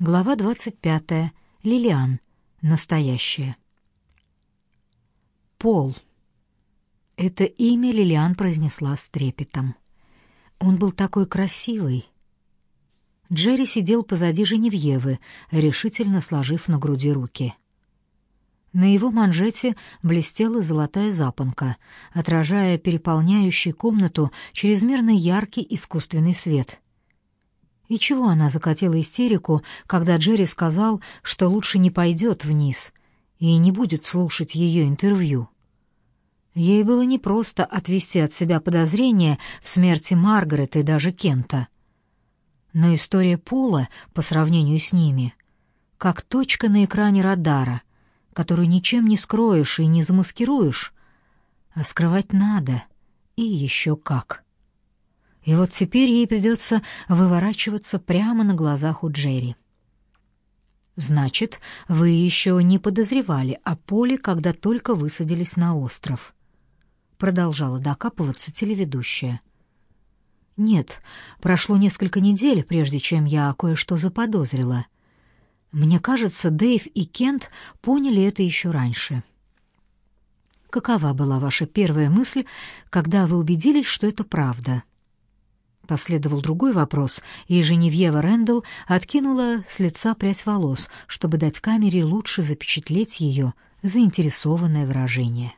Глава 25. Лилиан. Настоящее. Пол. Это имя Лилиан произнесла с трепетом. Он был такой красивый. Джерри сидел позади Женевьевы, решительно сложив на груди руки. На его манжете блестела золотая запонка, отражая переполняющий комнату чрезмерно яркий искусственный свет — и чего она закатила истерику, когда Джерри сказал, что лучше не пойдет вниз и не будет слушать ее интервью? Ей было непросто отвести от себя подозрения в смерти Маргарет и даже Кента. Но история Пола, по сравнению с ними, как точка на экране радара, которую ничем не скроешь и не замаскируешь, а скрывать надо, и еще как. И вот теперь ей придется выворачиваться прямо на глазах у Джерри. Значит, вы еще не подозревали о поле, когда только высадились на остров. Продолжала докапываться телеведущая. Нет, прошло несколько недель, прежде чем я кое-что заподозрила. Мне кажется, Дэйв и Кент поняли это еще раньше. Какова была ваша первая мысль, когда вы убедились, что это правда? Последовал другой вопрос, и Женевьева Рэндалл откинула с лица прядь волос, чтобы дать камере лучше запечатлеть ее заинтересованное выражение.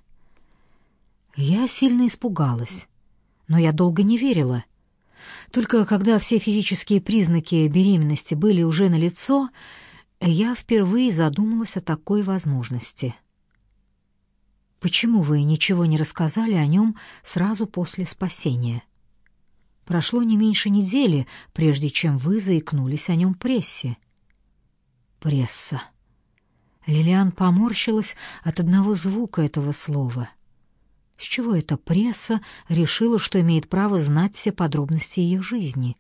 Я сильно испугалась, но я долго не верила. Только когда все физические признаки беременности были уже налицо, я впервые задумалась о такой возможности. Почему вы ничего не рассказали о нем сразу после спасения? Прошло не меньше недели, прежде чем вы заикнулись о нем прессе. Пресса. Лилиан поморщилась от одного звука этого слова. С чего эта пресса решила, что имеет право знать все подробности ее жизни?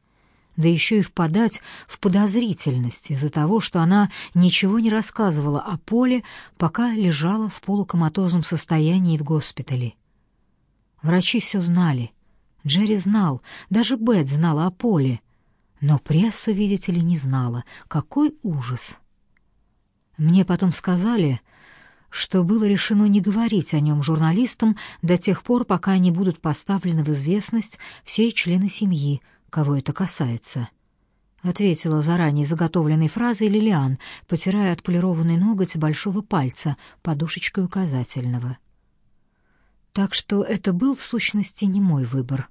Да еще и впадать в подозрительность из-за того, что она ничего не рассказывала о Поле, пока лежала в полукоматозном состоянии в госпитале. Врачи все знали — Джерри знал, даже Бет знала о Поле, но пресса, видите ли, не знала. Какой ужас! Мне потом сказали, что было решено не говорить о нем журналистам до тех пор, пока они будут поставлены в известность все члены семьи, кого это касается. Ответила заранее заготовленной фразой Лилиан, потирая отполированный ноготь большого пальца подушечкой указательного. — так что это был в сущности не мой выбор.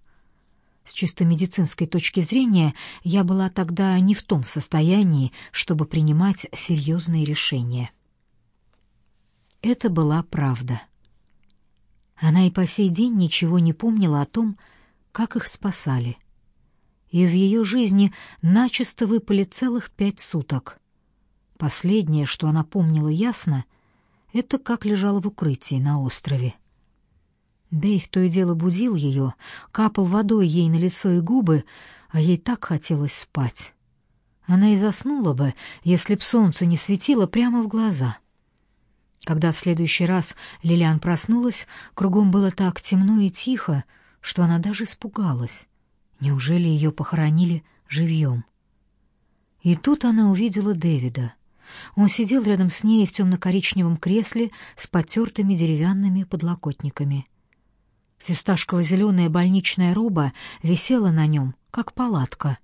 С чисто медицинской точки зрения я была тогда не в том состоянии, чтобы принимать серьезные решения. Это была правда. Она и по сей день ничего не помнила о том, как их спасали. Из ее жизни начисто выпали целых пять суток. Последнее, что она помнила ясно, это как лежала в укрытии на острове. Дэйв то и дело будил ее, капал водой ей на лицо и губы, а ей так хотелось спать. Она и заснула бы, если б солнце не светило прямо в глаза. Когда в следующий раз Лилиан проснулась, кругом было так темно и тихо, что она даже испугалась. Неужели ее похоронили живьем? И тут она увидела Дэвида. Он сидел рядом с ней в темно-коричневом кресле с потертыми деревянными подлокотниками — Фисташково-зеленая больничная роба висела на нем, как палатка,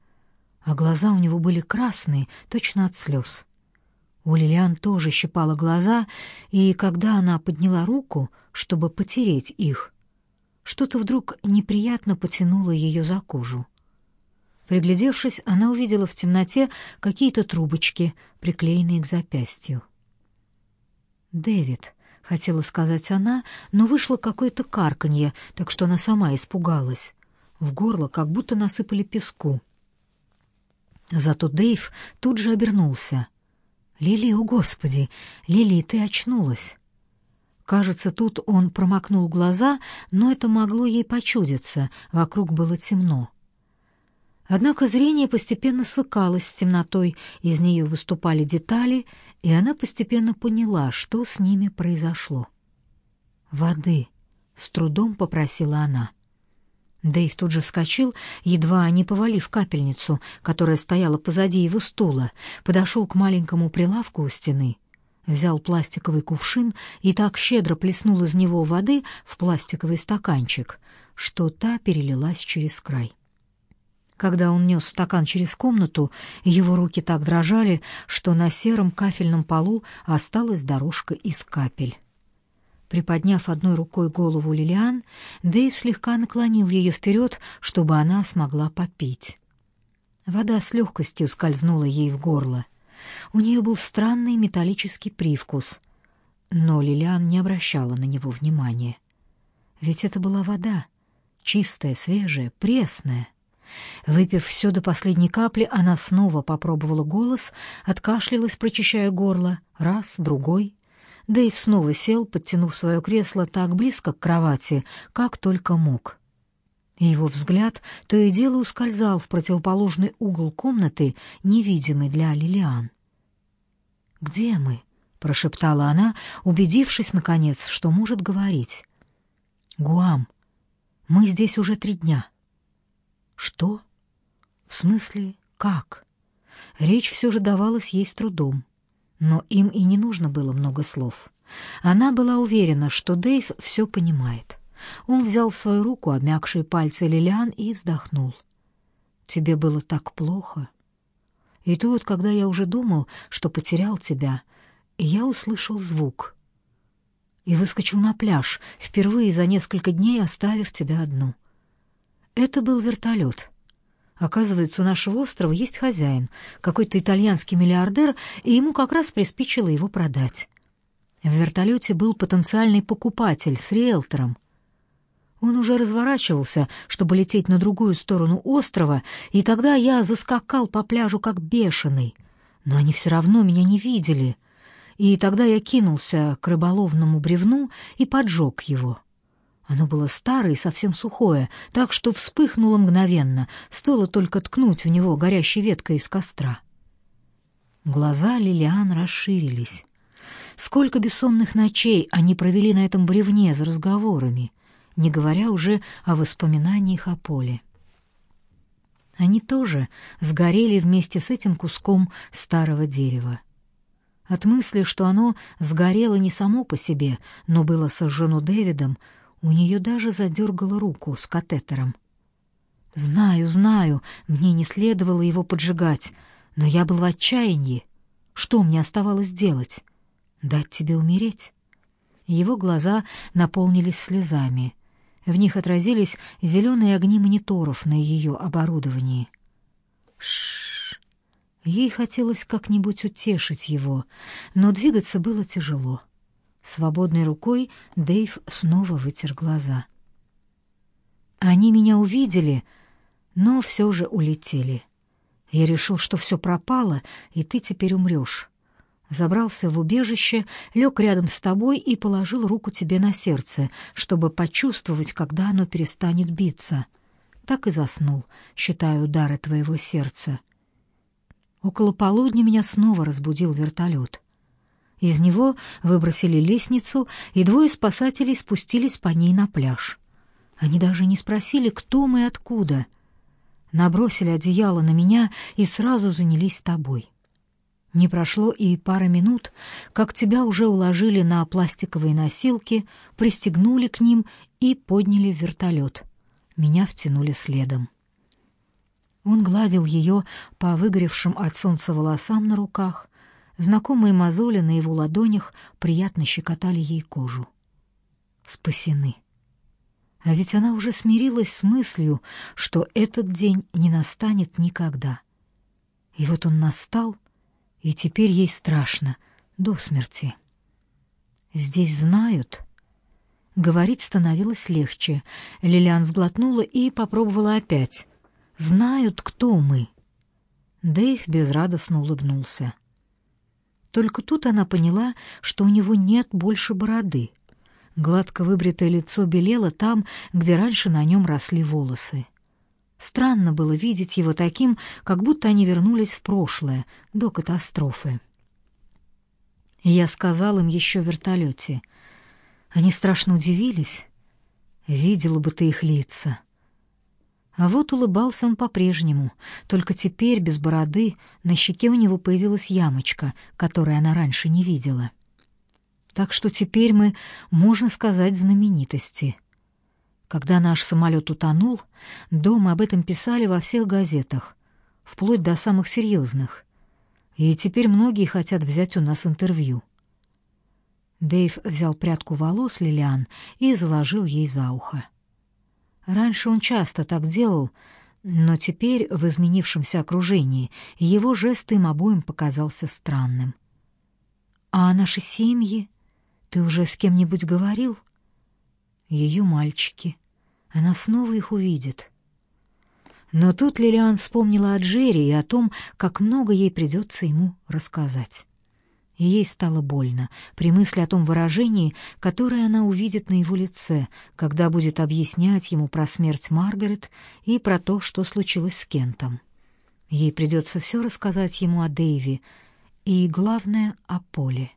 а глаза у него были красные, точно от слез. У Лилиан тоже щипала глаза, и когда она подняла руку, чтобы потереть их, что-то вдруг неприятно потянуло ее за кожу. Приглядевшись, она увидела в темноте какие-то трубочки, приклеенные к запястью. «Дэвид», хотела сказать она, но вышло какое-то карканье, так что она сама испугалась. В горло как будто насыпали песку. Зато Дэйв тут же обернулся. «Лили, о господи! Лили, ты очнулась!» Кажется, тут он промокнул глаза, но это могло ей почудиться, вокруг было темно. Однако зрение постепенно свыкалось с темнотой, из нее выступали детали, и она постепенно поняла, что с ними произошло. «Воды!» — с трудом попросила она. Дэйв тут же вскочил, едва не повалив капельницу, которая стояла позади его стула, подошел к маленькому прилавку у стены, взял пластиковый кувшин и так щедро плеснул из него воды в пластиковый стаканчик, что та перелилась через край. Когда он нес стакан через комнату, его руки так дрожали, что на сером кафельном полу осталась дорожка из капель. Приподняв одной рукой голову Лилиан, Дэйв слегка наклонил ее вперед, чтобы она смогла попить. Вода с легкостью скользнула ей в горло. У нее был странный металлический привкус, но Лилиан не обращала на него внимания. Ведь это была вода, чистая, свежая, пресная. Выпив все до последней капли, она снова попробовала голос, откашлялась, прочищая горло, раз, другой. Дэйв снова сел, подтянув свое кресло так близко к кровати, как только мог. И его взгляд то и дело ускользал в противоположный угол комнаты, невидимый для Лилиан. «Где мы?» — прошептала она, убедившись, наконец, что может говорить. «Гуам, мы здесь уже три дня». «Что? В смысле, как?» Речь все же давалась ей с трудом но им и не нужно было много слов. Она была уверена, что Дэйв все понимает. Он взял в свою руку обмякшие пальцы Лилиан и вздохнул. «Тебе было так плохо?» И тут, когда я уже думал, что потерял тебя, я услышал звук. И выскочил на пляж, впервые за несколько дней оставив тебя одну. Это был вертолет. Оказывается, у нашего острова есть хозяин, какой-то итальянский миллиардер, и ему как раз приспичило его продать. В вертолете был потенциальный покупатель с риэлтором. Он уже разворачивался, чтобы лететь на другую сторону острова, и тогда я заскакал по пляжу как бешеный. Но они все равно меня не видели. И тогда я кинулся к рыболовному бревну и поджег его. Оно было старое и совсем сухое, так что вспыхнуло мгновенно, стоило только ткнуть в него горящей веткой из костра. Глаза Лилиан расширились. Сколько бессонных ночей они провели на этом бревне за разговорами, не говоря уже о воспоминаниях о поле. Они тоже сгорели вместе с этим куском старого дерева. От мысли, что оно сгорело не само по себе, но было сожжено Дэвидом, у нее даже задергала руку с катетером. Знаю, знаю, мне не следовало его поджигать, но я был в отчаянии. Что мне оставалось делать? Дать тебе умереть? Его глаза наполнились слезами. В них отразились зеленые огни мониторов на ее оборудовании. Шш. Ей хотелось как-нибудь утешить его, но двигаться было тяжело. Свободной рукой Дэйв снова вытер глаза. Они меня увидели, но все же улетели. Я решил, что все пропало, и ты теперь умрешь. Забрался в убежище, лег рядом с тобой и положил руку тебе на сердце, чтобы почувствовать, когда оно перестанет биться. Так и заснул, считая удары твоего сердца. Около полудня меня снова разбудил вертолет. Из него выбросили лестницу, и двое спасателей спустились по ней на пляж. Они даже не спросили, кто мы и откуда. Набросили одеяло на меня и сразу занялись тобой. Не прошло и пары минут, как тебя уже уложили на пластиковые носилки, пристегнули к ним и подняли в вертолет. Меня втянули следом. Он гладил ее по выгоревшим от солнца волосам на руках, Знакомые мозоли на его ладонях приятно щекотали ей кожу. Спасены. А ведь она уже смирилась с мыслью, что этот день не настанет никогда. И вот он настал, и теперь ей страшно, до смерти. Здесь знают. Говорить становилось легче. Лилиан сглотнула и попробовала опять. Знают, кто мы. Дэйв безрадостно улыбнулся. Только тут она поняла, что у него нет больше бороды. Гладко выбритое лицо белело там, где раньше на нем росли волосы. Странно было видеть его таким, как будто они вернулись в прошлое, до катастрофы. Я сказал им еще в вертолете. Они страшно удивились. Видела бы ты их лица. А вот улыбался он по-прежнему, только теперь без бороды на щеке у него появилась ямочка, которую она раньше не видела. Так что теперь мы, можно сказать, знаменитости. Когда наш самолет утонул, дома об этом писали во всех газетах, вплоть до самых серьезных. И теперь многие хотят взять у нас интервью. Дэйв взял прядку волос Лилиан и заложил ей за ухо. Раньше он часто так делал, но теперь в изменившемся окружении его жест им обоим показался странным. «А наши семьи? Ты уже с кем-нибудь говорил?» «Ее мальчики. Она снова их увидит». Но тут Лилиан вспомнила о Джерри и о том, как много ей придется ему рассказать и ей стало больно при мысли о том выражении, которое она увидит на его лице, когда будет объяснять ему про смерть Маргарет и про то, что случилось с Кентом. Ей придется все рассказать ему о Дэйви и, главное, о Поле.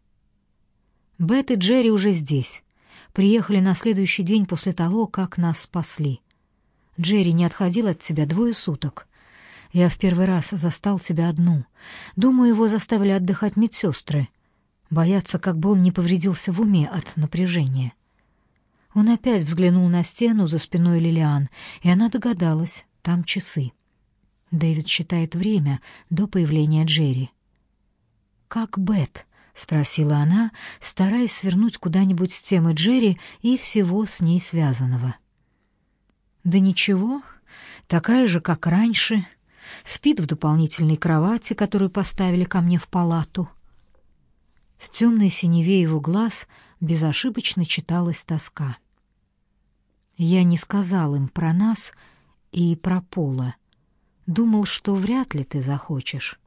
Бет и Джерри уже здесь. Приехали на следующий день после того, как нас спасли. Джерри не отходил от тебя двое суток. Я в первый раз застал тебя одну. Думаю, его заставили отдыхать медсестры. Боятся, как бы он не повредился в уме от напряжения. Он опять взглянул на стену за спиной Лилиан, и она догадалась, там часы. Дэвид считает время до появления Джерри. «Как Бет?» — спросила она, стараясь свернуть куда-нибудь с темы Джерри и всего с ней связанного. «Да ничего, такая же, как раньше», спит в дополнительной кровати, которую поставили ко мне в палату. В темной синеве его глаз безошибочно читалась тоска. Я не сказал им про нас и про Пола. Думал, что вряд ли ты захочешь.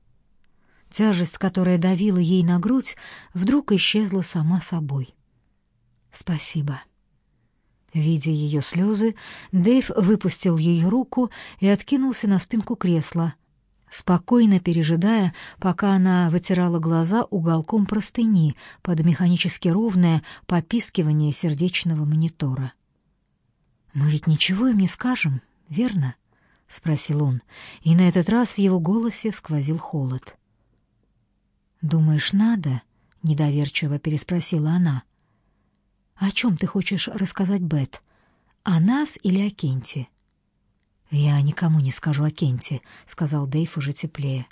Тяжесть, которая давила ей на грудь, вдруг исчезла сама собой. Спасибо. Видя ее слезы, Дэйв выпустил ее руку и откинулся на спинку кресла, спокойно пережидая, пока она вытирала глаза уголком простыни под механически ровное попискивание сердечного монитора. «Мы ведь ничего им не скажем, верно?» — спросил он, и на этот раз в его голосе сквозил холод. «Думаешь, надо?» — недоверчиво переспросила она. «О чем ты хочешь рассказать, Бет? О нас или о Кенте?» «Я никому не скажу о Кенте», — сказал Дэйв уже теплее.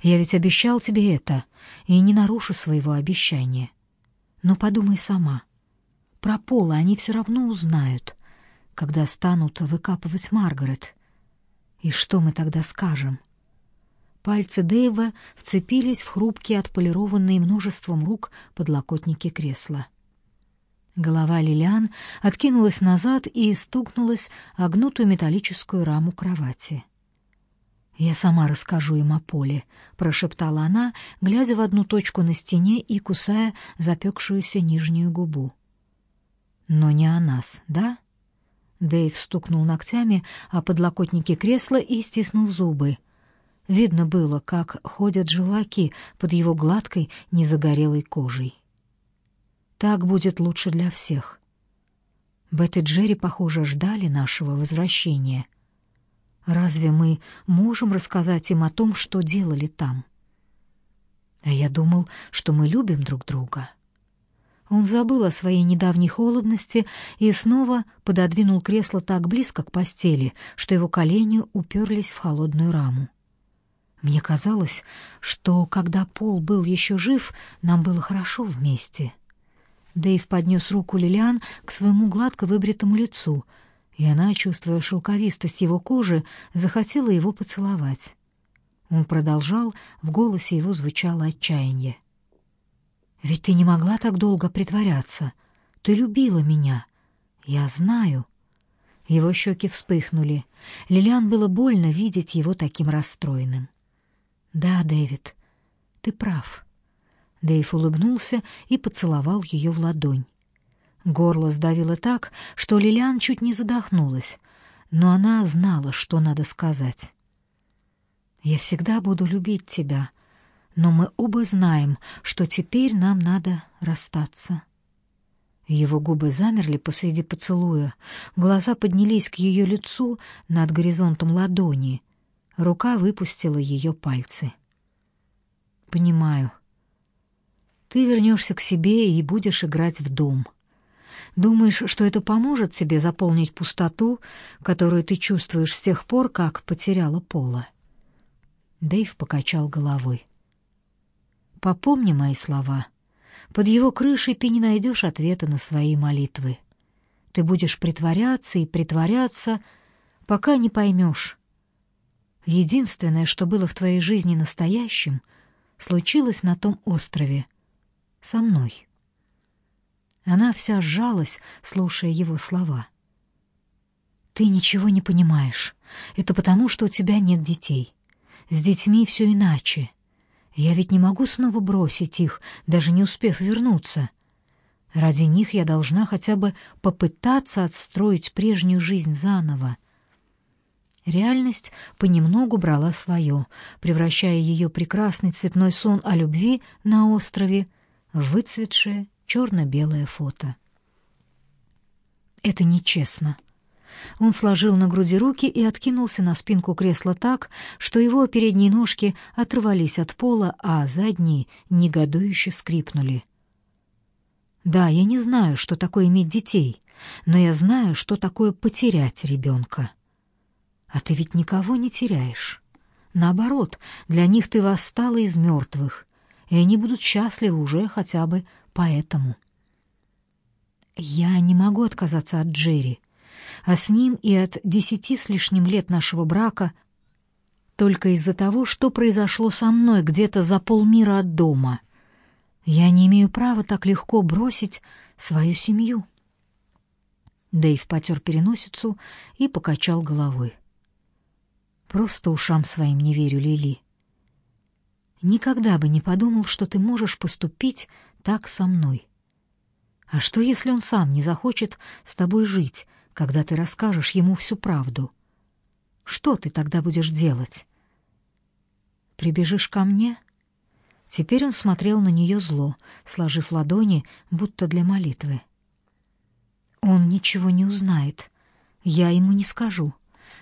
«Я ведь обещал тебе это, и не нарушу своего обещания. Но подумай сама. Про Пола они все равно узнают, когда станут выкапывать Маргарет. И что мы тогда скажем?» Пальцы Дэйва вцепились в хрупкие, отполированные множеством рук подлокотники кресла. Голова Лилиан откинулась назад и стукнулась о гнутую металлическую раму кровати. «Я сама расскажу им о поле», — прошептала она, глядя в одну точку на стене и кусая запекшуюся нижнюю губу. «Но не о нас, да?» Дэйв стукнул ногтями о подлокотники кресла и стиснул зубы. Видно было, как ходят желваки под его гладкой, незагорелой кожей. Так будет лучше для всех. Бет и Джерри, похоже, ждали нашего возвращения. Разве мы можем рассказать им о том, что делали там? А я думал, что мы любим друг друга. Он забыл о своей недавней холодности и снова пододвинул кресло так близко к постели, что его колени уперлись в холодную раму. Мне казалось, что когда Пол был еще жив, нам было хорошо вместе. Дэйв поднес руку Лилиан к своему гладко выбритому лицу, и она, чувствуя шелковистость его кожи, захотела его поцеловать. Он продолжал, в голосе его звучало отчаяние. «Ведь ты не могла так долго притворяться. Ты любила меня. Я знаю». Его щеки вспыхнули. Лилиан было больно видеть его таким расстроенным. «Да, Дэвид, ты прав. Дэйв улыбнулся и поцеловал ее в ладонь. Горло сдавило так, что Лилиан чуть не задохнулась, но она знала, что надо сказать. «Я всегда буду любить тебя, но мы оба знаем, что теперь нам надо расстаться». Его губы замерли посреди поцелуя, глаза поднялись к ее лицу над горизонтом ладони. Рука выпустила ее пальцы. «Понимаю. Ты вернешься к себе и будешь играть в дом. Думаешь, что это поможет тебе заполнить пустоту, которую ты чувствуешь с тех пор, как потеряла Пола?» Дэйв покачал головой. «Попомни мои слова». Под его крышей ты не найдешь ответа на свои молитвы. Ты будешь притворяться и притворяться, пока не поймешь. Единственное, что было в твоей жизни настоящим, случилось на том острове. Со мной. Она вся сжалась, слушая его слова. «Ты ничего не понимаешь. Это потому, что у тебя нет детей. С детьми все иначе. Я ведь не могу снова бросить их, даже не успев вернуться. Ради них я должна хотя бы попытаться отстроить прежнюю жизнь заново. Реальность понемногу брала свое, превращая ее прекрасный цветной сон о любви на острове выцветшее черно-белое фото. Это нечестно. Он сложил на груди руки и откинулся на спинку кресла так, что его передние ножки оторвались от пола, а задние негодующе скрипнули. «Да, я не знаю, что такое иметь детей, но я знаю, что такое потерять ребенка. А ты ведь никого не теряешь. Наоборот, для них ты восстала из мертвых, и они будут счастливы уже хотя бы поэтому». «Я не могу отказаться от Джерри», а с ним и от десяти с лишним лет нашего брака только из-за того, что произошло со мной где-то за полмира от дома. Я не имею права так легко бросить свою семью. Дэйв потер переносицу и покачал головой. Просто ушам своим не верю, Лили. Никогда бы не подумал, что ты можешь поступить так со мной. А что, если он сам не захочет с тобой жить, когда ты расскажешь ему всю правду? Что ты тогда будешь делать? Прибежишь ко мне? Теперь он смотрел на нее зло, сложив ладони, будто для молитвы. Он ничего не узнает. Я ему не скажу,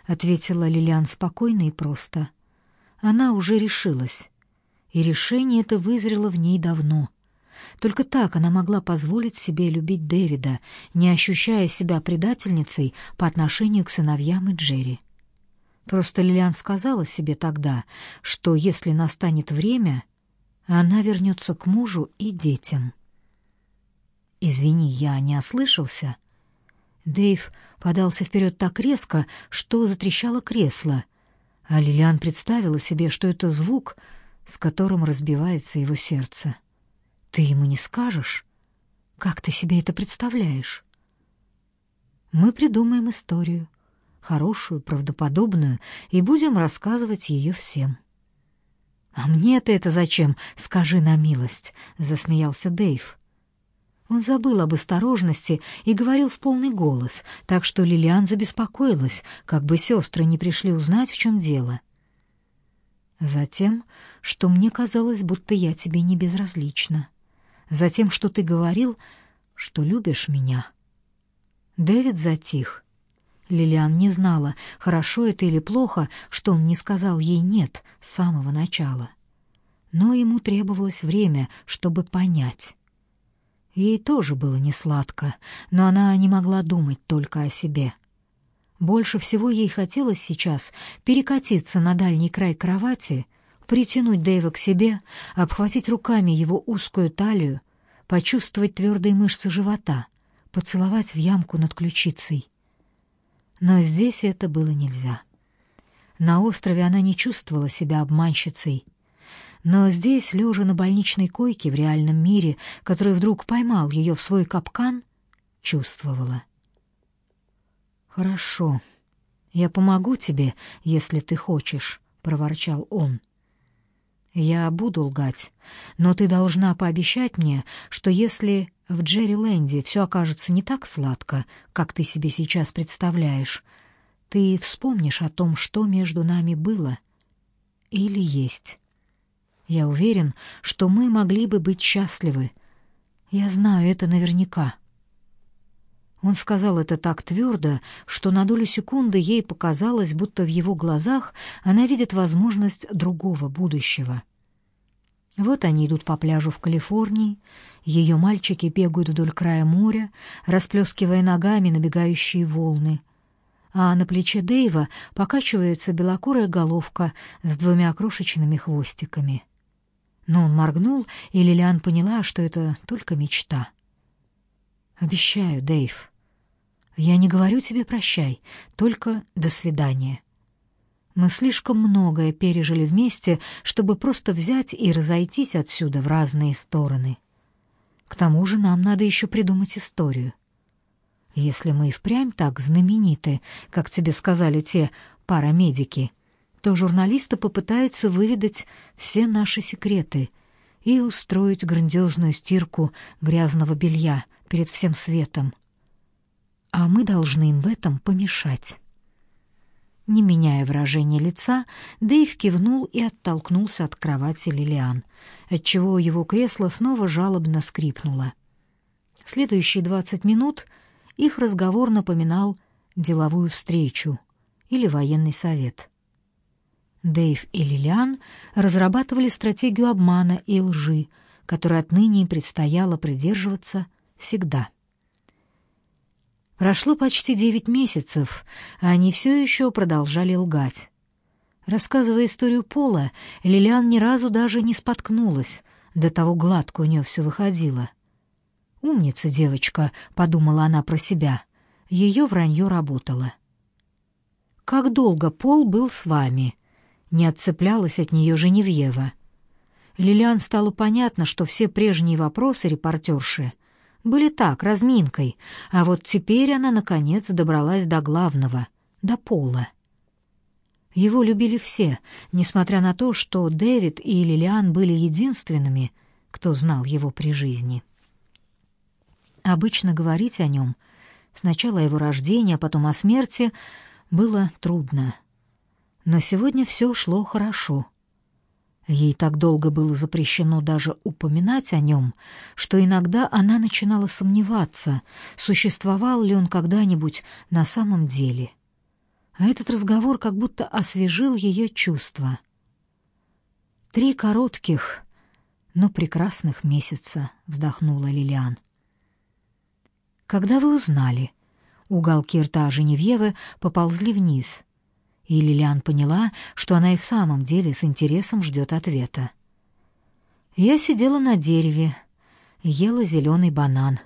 ответила Лилиан спокойно и просто. Она уже решилась, и решение это вызрело в ней давно. Только так она могла позволить себе любить Дэвида, не ощущая себя предательницей по отношению к сыновьям и Джерри. Просто Лилиан сказала себе тогда, что если настанет время, она вернется к мужу и детям. «Извини, я не ослышался?» Дэйв подался вперед так резко, что затрещало кресло, а Лилиан представила себе, что это звук, с которым разбивается его сердце. Ты ему не скажешь? Как ты себе это представляешь? Мы придумаем историю, хорошую, правдоподобную, и будем рассказывать ее всем. А мне-то это зачем? Скажи на милость, засмеялся Дэйв. Он забыл об осторожности и говорил в полный голос, так что Лилиан забеспокоилась, как бы сестры не пришли узнать, в чем дело. Затем, что мне казалось, будто я тебе не безразлична за тем, что ты говорил, что любишь меня. Дэвид затих. Лилиан не знала, хорошо это или плохо, что он не сказал ей «нет» с самого начала. Но ему требовалось время, чтобы понять. Ей тоже было несладко, но она не могла думать только о себе. Больше всего ей хотелось сейчас перекатиться на дальний край кровати притянуть Дэйва к себе, обхватить руками его узкую талию, почувствовать твердые мышцы живота, поцеловать в ямку над ключицей. Но здесь это было нельзя. На острове она не чувствовала себя обманщицей. Но здесь, лежа на больничной койке в реальном мире, который вдруг поймал ее в свой капкан, чувствовала. «Хорошо, я помогу тебе, если ты хочешь», — проворчал он. Я буду лгать, но ты должна пообещать мне, что если в Джерриленде все окажется не так сладко, как ты себе сейчас представляешь, ты вспомнишь о том, что между нами было или есть. Я уверен, что мы могли бы быть счастливы. Я знаю это наверняка. Он сказал это так твердо, что на долю секунды ей показалось, будто в его глазах она видит возможность другого будущего. Вот они идут по пляжу в Калифорнии, ее мальчики бегают вдоль края моря, расплескивая ногами набегающие волны, а на плече Дэйва покачивается белокурая головка с двумя крошечными хвостиками. Но он моргнул, и Лилиан поняла, что это только мечта. «Обещаю, Дэйв. Я не говорю тебе прощай, только до свидания. Мы слишком многое пережили вместе, чтобы просто взять и разойтись отсюда в разные стороны. К тому же нам надо еще придумать историю. Если мы и впрямь так знамениты, как тебе сказали те парамедики, то журналисты попытаются выведать все наши секреты и устроить грандиозную стирку грязного белья перед всем светом. А мы должны им в этом помешать. Не меняя выражения лица, Дэйв кивнул и оттолкнулся от кровати Лилиан, отчего его кресло снова жалобно скрипнуло. Следующие двадцать минут их разговор напоминал деловую встречу или военный совет. Дэйв и Лилиан разрабатывали стратегию обмана и лжи, которой отныне им предстояло придерживаться всегда. Прошло почти девять месяцев, а они все еще продолжали лгать. Рассказывая историю Пола, Лилиан ни разу даже не споткнулась, до того гладко у нее все выходило. «Умница девочка», — подумала она про себя. Ее вранье работало. «Как долго Пол был с вами?» Не отцеплялась от нее Женевьева. Лилиан стало понятно, что все прежние вопросы репортерши были так, разминкой, а вот теперь она, наконец, добралась до главного, до Пола. Его любили все, несмотря на то, что Дэвид и Лилиан были единственными, кто знал его при жизни. Обычно говорить о нем, сначала о его рождении, а потом о смерти, было трудно. Но сегодня все шло хорошо. Ей так долго было запрещено даже упоминать о нем, что иногда она начинала сомневаться, существовал ли он когда-нибудь на самом деле. А этот разговор как будто освежил ее чувства. Три коротких, но прекрасных месяца, вздохнула Лилиан. Когда вы узнали? Уголки рта Женевьевы поползли вниз, и Лилиан поняла, что она и в самом деле с интересом ждет ответа. Я сидела на дереве, ела зеленый банан.